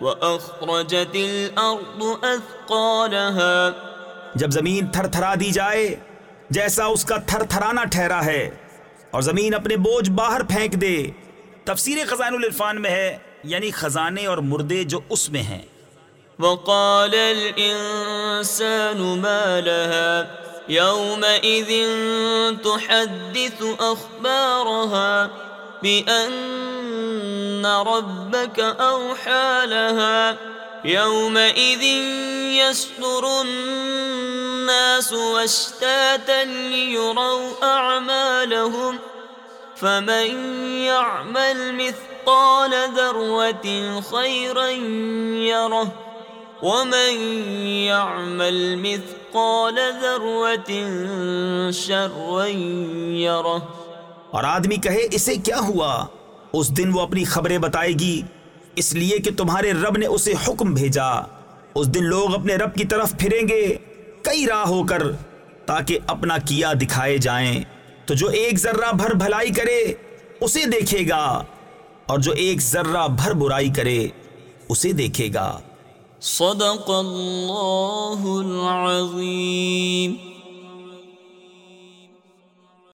وَأَخْرَجَتِ الْأَرْضُ أَثْقَالَهَا جب زمین تھر تھرا دی جائے جیسا اس کا تھر تھرانا ٹھہرا ہے اور زمین اپنے بوجھ باہر پھینک دے تفسیر خزان العرفان میں ہے یعنی خزانے اور مردے جو اس میں ہیں۔ وَقَالَ الْإِنسَانُ مَا لَهَا يَوْمَئِذٍ تُحَدِّثُ أَخْبَارَهَا بأن ربك أوحى لها يومئذ يسر الناس واشتاتا ليروا أعمالهم فمن يعمل مثقال ذروة خيرا يره ومن يعمل مثقال ذروة شرا يره اور آدمی کہے، اسے کیا ہوا؟ اس دن وہ اپنی خبریں بتائے گی، اس لیے کہ تمہارے رب نے اسے حکم بھیجا۔ اس دن لوگ اپنے رب کی طرف پھریں گے، کئی راہ ہو کر، تاکہ اپنا کیا دکھائے جائیں۔ تو جو ایک ذرہ بھر بھلائی کرے، اسے دیکھے گا۔ اور جو ایک ذرہ بھر برائی کرے، اسے دیکھے گا۔ صدق اللہ العظیم۔